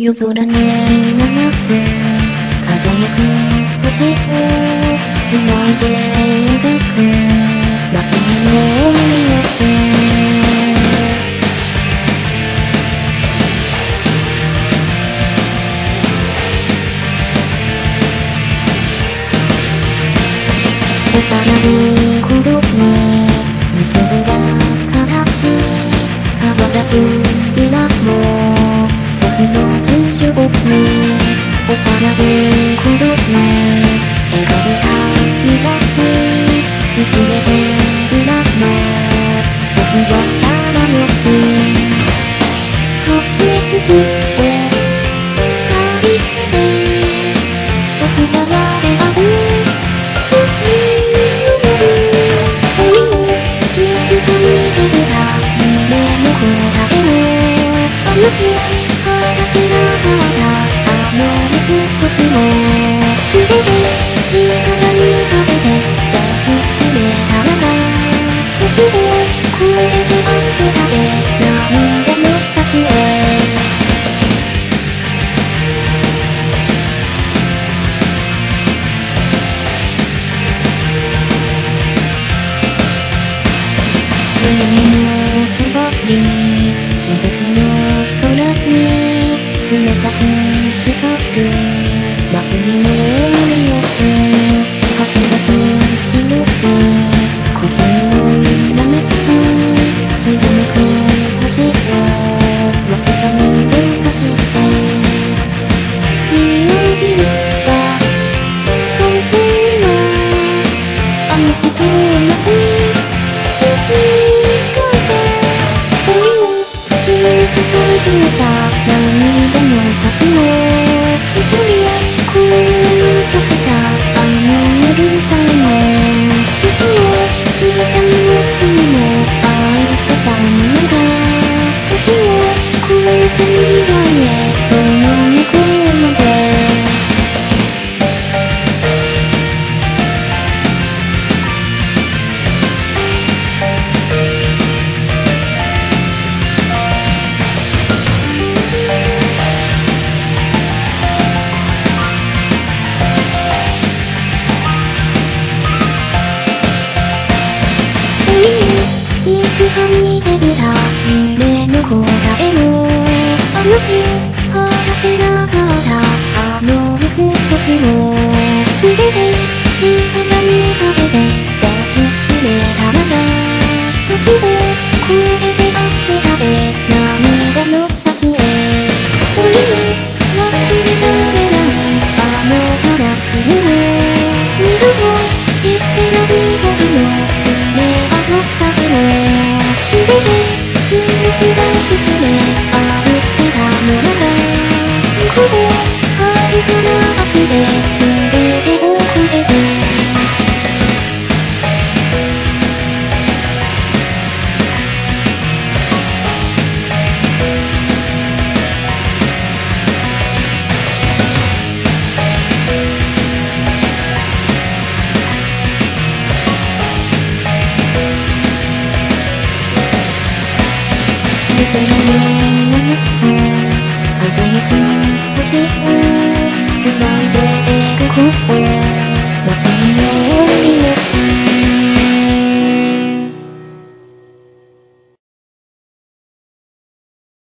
夜空ね七つ輝く星を繋いで描く幕の海よ幼い頃に結んだ形変わらずう星月を愛して僕は我々の日、話せなかったあの水卒もすべて力にかけて抱きしめたまま年を超えて海のとり東の空に冷たく光る真冬のと感じたいつは見く